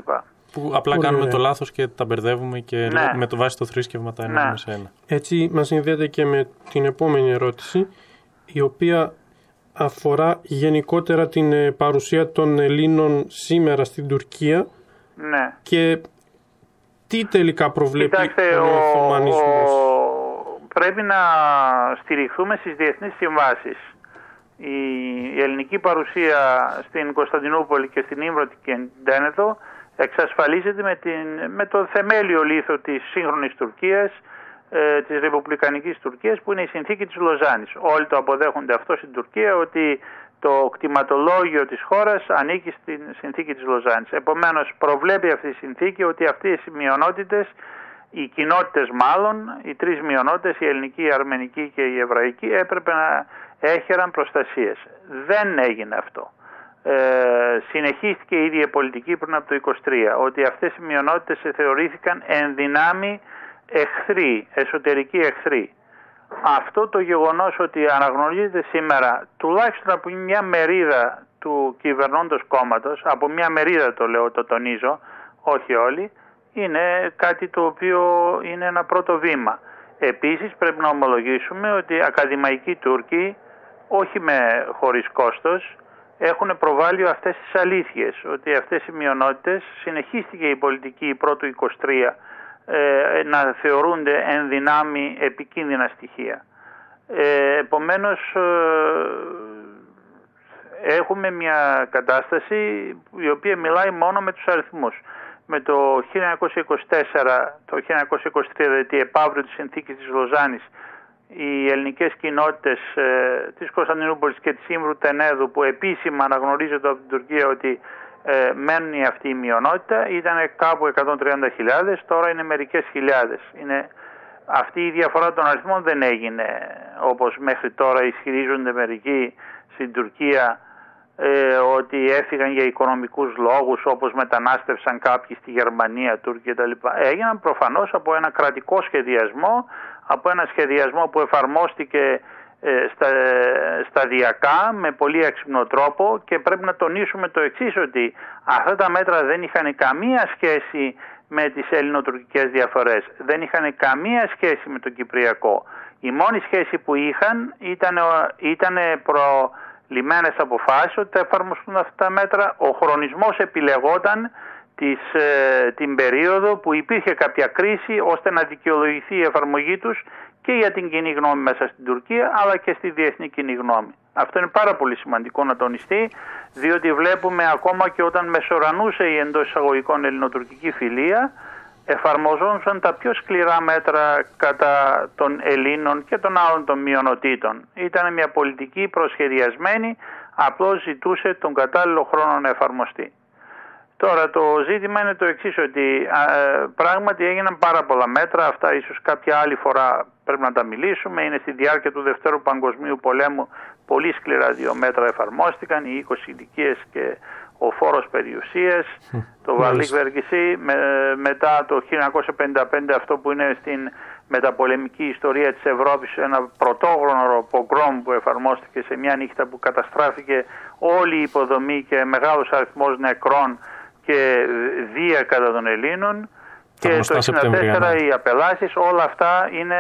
Που απλά κάνουμε το λάθος και τα μπερδεύουμε και ναι. με το βάση το θρήσκευμα τα ενώνουμε ναι. σε ένα. Έτσι μας συνδέεται και με την επόμενη ερώτηση η οποία αφορά γενικότερα την ε, παρουσία των Ελλήνων σήμερα στην Τουρκία ναι. και τι τελικά προβλέπει ο, ο Πρέπει να στηριχθούμε στις διεθνείς συμβάσεις Η ελληνική παρουσία στην Κωνσταντινούπολη και στην Ήμβρο και την Τένεδο εξασφαλίζεται με, την, με το θεμέλιο λίθο της σύγχρονης Τουρκίας, ε, της Ρεπουμπλικανικής Τουρκίας που είναι η συνθήκη της Λοζάνης. Όλοι το αποδέχονται αυτό στην Τουρκία ότι το κτηματολόγιο της χώρας ανήκει στην συνθήκη της Λοζάνης. Επομένως προβλέπει αυτή η συνθήκη ότι αυτές οι μειονότητες, οι κοινότητες μάλλον, οι τρεις μειονότητες, η ελληνική, η αρμενική και η εβραϊκή έπρεπε να έχεραν προστασίες. Δεν έγινε αυτό. Ε, συνεχίστηκε η ίδια πολιτική πριν από το 23 ότι αυτές οι μειονότητες θεωρήθηκαν ενδυνάμει εχθροί, εσωτερικοί εχθροί. Αυτό το γεγονός ότι αναγνωρίζεται σήμερα τουλάχιστον από μια μερίδα του κυβερνώντος κόμματος, από μια μερίδα το λέω, το τονίζω, όχι όλοι, είναι κάτι το οποίο είναι ένα πρώτο βήμα. Επίσης πρέπει να ομολογήσουμε ότι ακαδημαϊκοί Τούρκοι, όχι με χωρίς κόστος, έχουν προβάλει αυτές τις αλήθειες, ότι αυτές οι μειονότητες συνεχίστηκε η πολιτική πρώτου 23 ε, να θεωρούνται εν δυνάμει επικίνδυνα στοιχεία. Ε, επομένως ε, έχουμε μια κατάσταση η οποία μιλάει μόνο με τους αριθμούς. Με το 1924, το 1923 δηλαδή επαύριο της συνθήκης της Λοζάνης οι ελληνικές κοινότητες ε, της Κωνσταντινούπολης και της Ήμρου Τενέδου που επίσημα αναγνωρίζονται από την Τουρκία ότι ε, μένει αυτή η μειονότητα ήταν κάπου 130.000, τώρα είναι μερικές χιλιάδες. Είναι, αυτή η διαφορά των αριθμών δεν έγινε όπως μέχρι τώρα ισχυρίζονται μερικοί στην Τουρκία ε, ότι έφυγαν για οικονομικούς λόγους όπως μετανάστευσαν κάποιοι στη Γερμανία, Τούρκια κτλ. Έγιναν προφανώς από ένα κρατικό σχεδιασμό, από ένα σχεδιασμό που εφαρμόστηκε ε, στα, σταδιακά με πολύ έξυπνο τρόπο και πρέπει να τονίσουμε το εξής ότι αυτά τα μέτρα δεν είχαν καμία σχέση με τις ελληνοτουρκικές διαφορές. Δεν είχαν καμία σχέση με το Κυπριακό. Η μόνη σχέση που είχαν ήταν, ήταν προλημμένες αποφάσεις ότι θα εφαρμοστούν αυτά τα μέτρα. Ο χρονισμός επιλεγόταν της, ε, την περίοδο που υπήρχε κάποια κρίση ώστε να δικαιολογηθεί η εφαρμογή τους και για την κοινή γνώμη μέσα στην Τουρκία αλλά και στη διεθνή κοινή γνώμη. Αυτό είναι πάρα πολύ σημαντικό να τονιστεί διότι βλέπουμε ακόμα και όταν μεσορανούσε η εντός εισαγωγικών ελληνοτουρκική φιλία εφαρμοζόντουσαν τα πιο σκληρά μέτρα κατά των Ελλήνων και των άλλων των μειονοτήτων. Ήταν μια πολιτική προσχεδιασμένη, απλώς ζητούσε τον κατάλληλο χρόνο να εφαρμοστεί. Τώρα το ζήτημα είναι το εξής ότι ε, πράγματι έγιναν πάρα πολλά μέτρα, αυτά ίσως κάποια άλλη φορά πρέπει να τα μιλήσουμε. Είναι στη διάρκεια του Δευτέρου Παγκοσμίου Πολέμου πολύ σκληρά δύο μέτρα εφαρμόστηκαν, οι 20 ηλικίε και ο φόρος περιουσίας, το Βαλίκ Βεργισί, με, μετά το 1955 αυτό που είναι στην μεταπολεμική ιστορία της Ευρώπης ένα πρωτόγνωρο πογκρόμ που εφαρμόστηκε σε μια νύχτα που καταστράφηκε όλη η υποδομή και μεγάλος αριθμός νεκρών και βία κατά των Ελλήνων και το 1964 οι απελάσεις, όλα αυτά είναι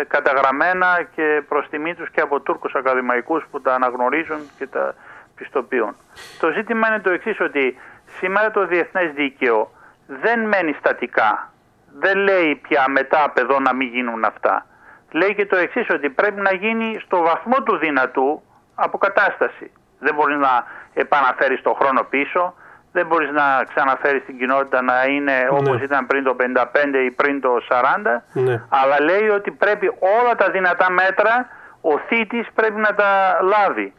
ε, καταγραμμένα και προς τιμή τους και από Τούρκους ακαδημαϊκούς που τα αναγνωρίζουν και τα πιστοποιούν. Το ζήτημα είναι το εξής ότι σήμερα το διεθνές δίκαιο δεν μένει στατικά. Δεν λέει πια μετά εδώ να μην γίνουν αυτά. Λέει και το εξής ότι πρέπει να γίνει στο βαθμό του δυνατού αποκατάσταση. Δεν μπορείς να επαναφέρεις το χρόνο πίσω, δεν μπορείς να ξαναφέρεις την κοινότητα να είναι ναι. όπως ήταν πριν το 55 ή πριν το 40 ναι. αλλά λέει ότι πρέπει όλα τα δυνατά μέτρα ο θήτης πρέπει να τα λάβει.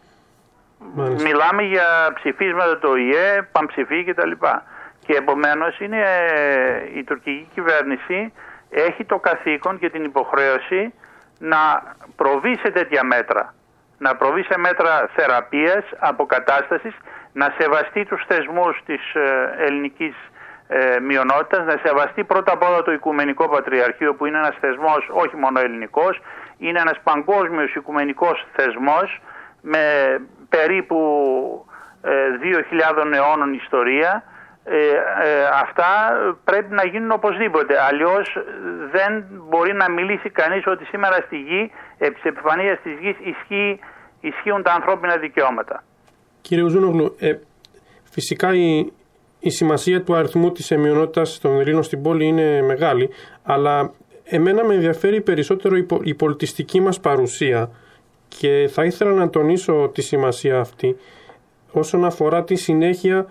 Μιλάμε για ψηφίσματα το ΙΕ, πανψηφί κτλ. Και επομένως είναι, η τουρκική κυβέρνηση έχει το καθήκον και την υποχρέωση να προβεί σε τέτοια μέτρα. Να προβεί σε μέτρα θεραπείας, αποκατάστασης να σεβαστεί τους θεσμούς της ε, ελληνικής ε, μειονότητας, να σεβαστεί πρώτα απ' όλα το Οικουμενικό Πατριαρχείο που είναι ένας θεσμός όχι μόνο ελληνικός, είναι ένας παγκόσμιος οικουμενικός θεσμός με περίπου ε, 2.000 αιώνων ιστορία. Ε, ε, αυτά πρέπει να γίνουν οπωσδήποτε. Αλλιώς δεν μπορεί να μιλήσει κανείς ότι σήμερα στη γη, επί της επιφανείας της γης, ισχύει, ισχύουν τα ανθρώπινα δικαιώματα. Κύριε Ουζούνογλου, ε, φυσικά η, η σημασία του αριθμού της εμειονότητας των Ελλήνων στην πόλη είναι μεγάλη, αλλά εμένα με ενδιαφέρει περισσότερο η, η πολιτιστική μας παρουσία Και θα ήθελα να τονίσω τη σημασία αυτή όσον αφορά τη συνέχεια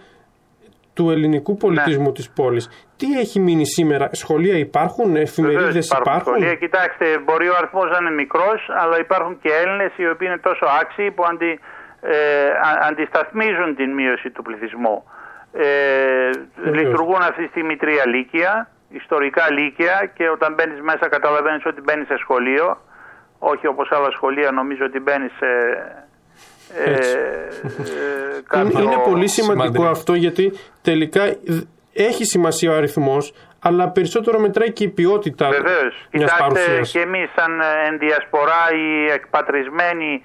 του ελληνικού πολιτισμού ναι. της πόλης. Τι έχει μείνει σήμερα, σχολεία υπάρχουν, εφημερίδες υπάρχουν. υπάρχουν; Σχολεία, κοιτάξτε, μπορεί ο αριθμός να είναι μικρός, αλλά υπάρχουν και Έλληνες οι οποίοι είναι τόσο άξιοι που αντι, ε, αντισταθμίζουν την μείωση του πληθυσμού. Ε, λειτουργούν αυτή τη στιγμή τρία λύκεια, ιστορικά λύκεια και όταν μπαίνεις μέσα καταλαβαίνεις ότι μπαίνεις σε σχολείο. Όχι όπως άλλα σχολεία νομίζω ότι μπαίνεις σε ε, *laughs* ε Είναι πολύ σημαντικό αυτό γιατί τελικά έχει σημασία ο αριθμός αλλά περισσότερο μετράει και η ποιότητα Βεβαίως. μιας παρουσίας. και εμείς σαν ενδιασπορά ή εκπατρισμένοι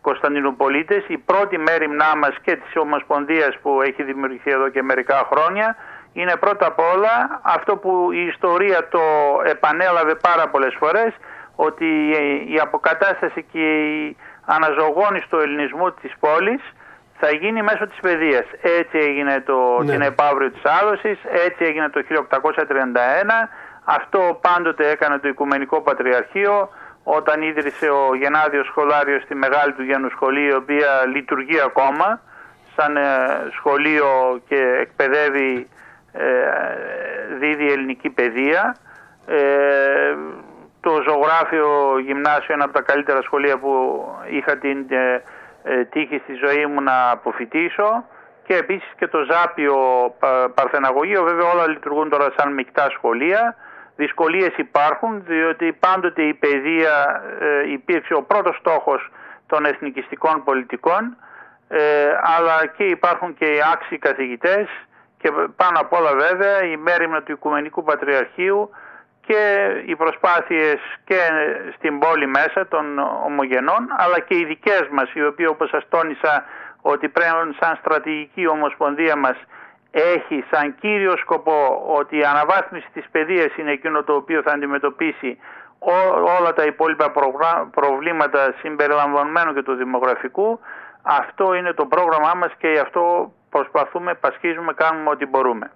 Κωνσταντινούπολίτες, η πρώτη μέρημνά μας και της Ομοσπονδίας που έχει δημιουργηθεί εδώ και μερικά χρόνια είναι πρώτα απ' όλα αυτό που η ιστορία το επανέλαβε πάρα πολλές φορές ότι η αποκατάσταση και η αναζωογόνηση του ελληνισμού της πόλης θα γίνει μέσω της παιδείας. Έτσι έγινε το ναι. την επαύριο της άδοσης, έτσι έγινε το 1831, αυτό πάντοτε έκανε το Οικουμενικό Πατριαρχείο, όταν ίδρυσε ο Γενάδιος Σχολάριος στη Μεγάλη του Γένου Σχολή, η οποία λειτουργεί ακόμα σαν ε, σχολείο και εκπαιδεύει, ε, δίδει ελληνική παιδεία. Ε, το ζωγράφιο γυμνάσιο είναι από τα καλύτερα σχολεία που είχα την τύχη στη ζωή μου να αποφυτίσω. Και επίσης και το Ζάπιο Παρθεναγωγείο, βέβαια όλα λειτουργούν τώρα σαν μεικτά σχολεία. Δυσκολίες υπάρχουν διότι πάντοτε η παιδεία ε, υπήρξε ο πρώτος στόχος των εθνικιστικών πολιτικών. Ε, αλλά και υπάρχουν και οι άξιοι καθηγητές. Και πάνω απ' όλα βέβαια η μέρημνα του Οικουμενικού Πατριαρχείου και οι προσπάθειες και στην πόλη μέσα των ομογενών αλλά και οι δικές μας οι οποίοι όπως σας τόνισα ότι πρέπει σαν στρατηγική ομοσπονδία μας έχει σαν κύριο σκοπό ότι η αναβάθμιση της παιδείας είναι εκείνο το οποίο θα αντιμετωπίσει όλα τα υπόλοιπα προβλήματα συμπεριλαμβανομένου και του δημογραφικού αυτό είναι το πρόγραμμά μας και γι' αυτό προσπαθούμε, πασχίζουμε, κάνουμε ό,τι μπορούμε.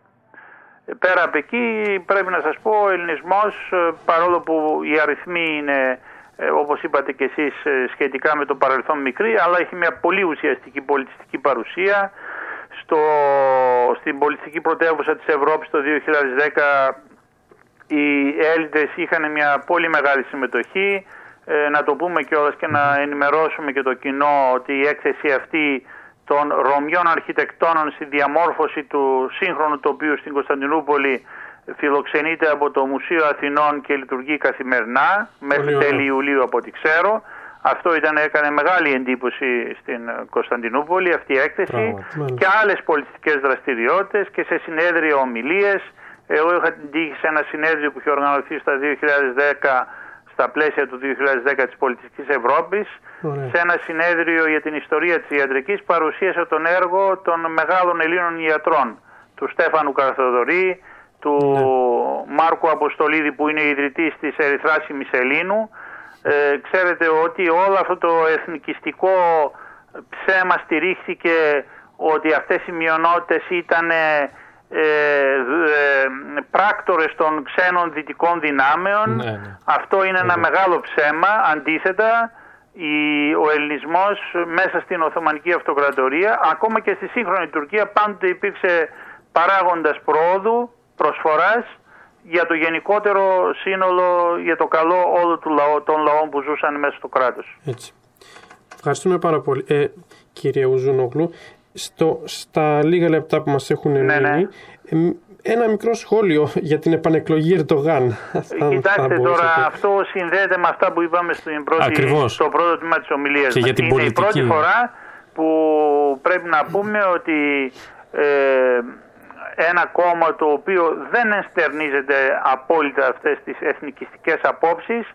Ε, πέρα από εκεί πρέπει να σας πω ο ελληνισμός ε, παρόλο που οι αριθμοί είναι ε, όπως είπατε και εσείς σχετικά με το παρελθόν μικρή αλλά έχει μια πολύ ουσιαστική πολιτιστική παρουσία στο, στην πολιτική πρωτεύουσα της Ευρώπης το 2010 οι Έλληνες είχαν μια πολύ μεγάλη συμμετοχή. Ε, να το πούμε κιόλας και να ενημερώσουμε και το κοινό ότι η έκθεση αυτή των Ρωμιών αρχιτεκτόνων στη διαμόρφωση του σύγχρονου τοπίου στην Κωνσταντινούπολη φιλοξενείται από το Μουσείο Αθηνών και λειτουργεί καθημερινά μέχρι τέλη Ιουλίου από ό,τι ξέρω. Αυτό ήταν, έκανε μεγάλη εντύπωση στην Κωνσταντινούπολη αυτή η έκθεση και άλλες πολιτιστικές δραστηριότητες και σε συνέδριο ομιλίες. Εγώ είχα την τύχη σε ένα συνέδριο που είχε οργανωθεί στα 2010 στα πλαίσια του 2010 της Πολιτιστικής Ευρώπης σε ένα συνέδριο για την ιστορία της ιατρικής παρουσίασα τον έργο των μεγάλων Ελλήνων ιατρών του Στέφανου Καρθοδωρή, του ναι. Μάρκου Αποστολίδη που είναι ιδρυτής της Ερυθράσιμης Ελλήνου ε, ξέρετε ότι όλο αυτό το εθνικιστικό ψέμα στηρίχθηκε ότι αυτές οι μειονότητες ήταν ε, ε, πράκτορες των ξένων δυτικών δυνάμεων. Ναι, ναι. Αυτό είναι ένα μεγάλο ψέμα. Αντίθετα, η, ο ελληνισμός μέσα στην Οθωμανική Αυτοκρατορία, ακόμα και στη σύγχρονη Τουρκία, πάντοτε υπήρξε παράγοντας πρόοδου, προσφοράς για το γενικότερο σύνολο, για το καλό όλων του λαό, των λαών που ζούσαν μέσα στο κράτος. Έτσι. Ευχαριστούμε πάρα πολύ. Ε, κύριε Ουζούνογλου, στο, στα λίγα λεπτά που μας έχουν ναι, ναι. μείνει, ναι. ένα μικρό σχόλιο για την επανεκλογή Ερντογάν. *laughs* Κοιτάξτε τώρα, αυτό συνδέεται με αυτά που είπαμε στην πρώτη, στο πρώτο τμήμα της ομιλίας και Για την Είναι η πρώτη φορά που πρέπει να πούμε ότι ε, ένα κόμμα το οποίο δεν ενστερνίζεται απόλυτα αυτές τις εθνικιστικές απόψεις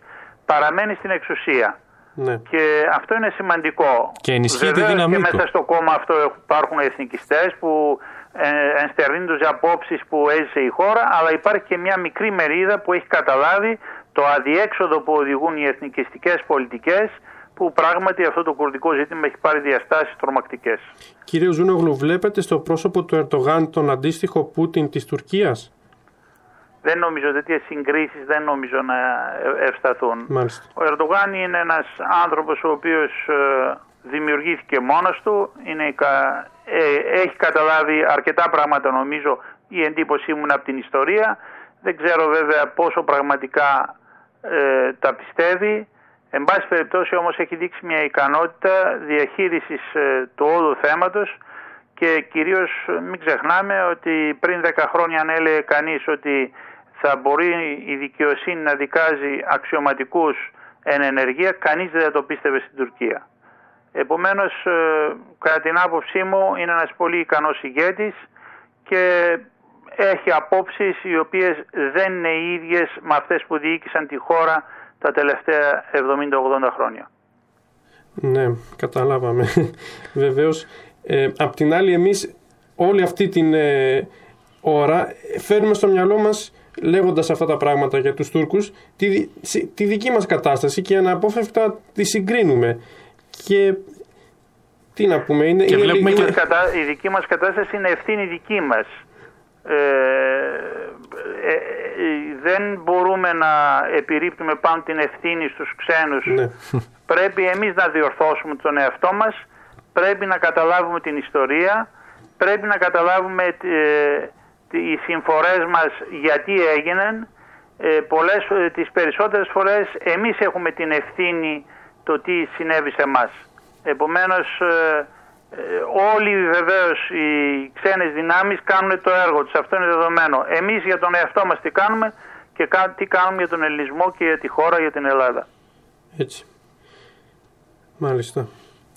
παραμένει στην εξουσία. Ναι. Και αυτό είναι σημαντικό. Και ενισχύει τη δύναμή και μέσα στο κόμμα αυτό υπάρχουν εθνικιστές που ε, ενστερνίζονται απόψεις που έζησε η χώρα, αλλά υπάρχει και μια μικρή μερίδα που έχει καταλάβει το αδιέξοδο που οδηγούν οι εθνικιστικές πολιτικές που πράγματι αυτό το κουρδικό ζήτημα έχει πάρει διαστάσεις τρομακτικές. Κύριε Ζούνογλου, βλέπετε στο πρόσωπο του Ερτογάν τον αντίστοιχο Πούτιν της Τουρκίας; Δεν νομίζω τέτοιες συγκρίσεις δεν νομίζω να ευσταθούν. Μάλιστα. Ο Ερντογάν είναι ένας άνθρωπος ο οποίος ε, δημιουργήθηκε μόνος του, είναι, ε, έχει καταλάβει αρκετά πράγματα νομίζω η εντύπωσή μου από την ιστορία. Δεν ξέρω βέβαια πόσο πραγματικά ε, τα πιστεύει. Εν πάση περιπτώσει όμως έχει δείξει μια ικανότητα διαχείρισης του όλου θέματος και κυρίως μην ξεχνάμε ότι πριν 10 χρόνια αν έλεγε κανείς ότι θα μπορεί η δικαιοσύνη να δικάζει αξιωματικούς εν ενεργεία, κανείς δεν θα το πίστευε στην Τουρκία. Επομένως, ε, κατά την άποψή μου, είναι ένας πολύ ικανός ηγέτης και έχει απόψεις οι οποίες δεν είναι οι ίδιες με αυτές που διοίκησαν τη χώρα τα τελευταία 70-80 χρόνια. Ναι, καταλάβαμε. *laughs* Βεβαίως, ε, απ' την άλλη εμείς όλη αυτή την ε, ώρα φέρνουμε στο μυαλό μας λέγοντας αυτά τα πράγματα για τους Τούρκους τη, τη δική μας κατάσταση και αναπόφευκτα τη συγκρίνουμε. Και τι να πούμε είναι, και είναι, η δική μας κατάσταση είναι ευθύνη δική μας. Ε, ε, ε, δεν μπορούμε να επιρρύπτουμε πάνω την ευθύνη στους ξένους. Ναι. πρέπει εμείς να διορθώσουμε τον εαυτό μας πρέπει να καταλάβουμε την ιστορία πρέπει να καταλάβουμε ε, οι συμφορές μας γιατί έγιναν. Ε, πολλές, ε, τις περισσότερες φορές εμείς έχουμε την ευθύνη το τι συνέβη σε μας. Επομένως ε, ε, όλοι βεβαίως οι ξένες δυνάμεις κάνουν το έργο τους. Αυτό είναι δεδομένο. Εμείς για τον εαυτό μας τι κάνουμε και τι κάνουμε για τον ελληνισμό και για τη χώρα, για την Ελλάδα. Έτσι. Μάλιστα.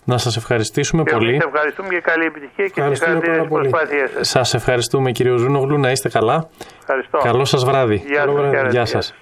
Να σας ευχαριστήσουμε και πολύ. Σας ευχαριστούμε και καλή επιτυχία και συγχαρητήρια στις προσπάθειές σας. Σας ευχαριστούμε κύριο Ζούνογλου, να είστε καλά. Ευχαριστώ. Καλό σας βράδυ. Γεια σας. Γεια σας.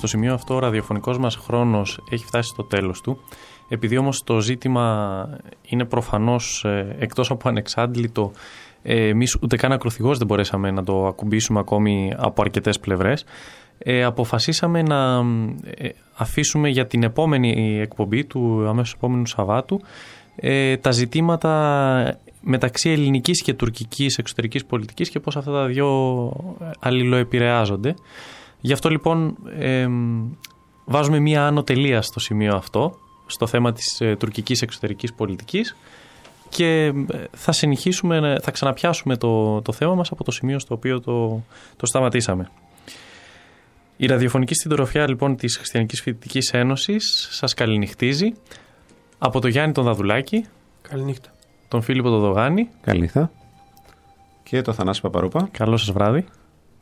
Στο σημείο αυτό ο ραδιοφωνικός μας χρόνος έχει φτάσει στο τέλος του. Επειδή όμως το ζήτημα είναι προφανώς ε, εκτός από ανεξάντλητο, ε, εμείς ούτε καν ακροθυγός δεν μπορέσαμε να το ακουμπήσουμε ακόμη από αρκετές πλευρές, ε, αποφασίσαμε να ε, αφήσουμε για την επόμενη εκπομπή του αμέσως επόμενου Σαββάτου ε, τα ζητήματα μεταξύ ελληνικής και τουρκικής εξωτερικής πολιτικής και πώς αυτά τα δύο αλληλοεπηρεάζονται. Γι' αυτό λοιπόν βάζουμε μία άνω τελεία στο σημείο αυτό, στο θέμα της ε, τουρκικής εξωτερικής πολιτικής και ε, θα συνεχίσουμε, θα ξαναπιάσουμε το, το θέμα μας από το σημείο στο οποίο το, το σταματήσαμε. Η ραδιοφωνική συντροφιά λοιπόν της Χριστιανικής Φοιτητικής Ένωσης σας καληνυχτίζει από το Γιάννη τον Δαδουλάκη. Καληνύχτα. Τον Φίλιππο τον Δογάνη. Καληνύχτα. Και το Θανάση Παπαρούπα. Καλό σας βράδυ.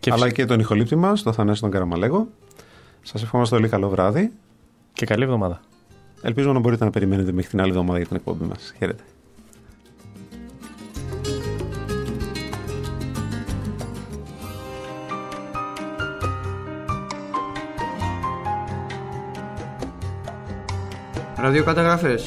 Και Αλλά και τον ηχολήπτη μας, το Θανάση τον Καραμαλέγο. Σας ευχόμαστε όλοι καλό βράδυ. Και καλή εβδομάδα. Ελπίζω να μπορείτε να περιμένετε μέχρι την άλλη εβδομάδα για την εκπομπή μας. Χαίρετε. Ραδιοκαταγραφές.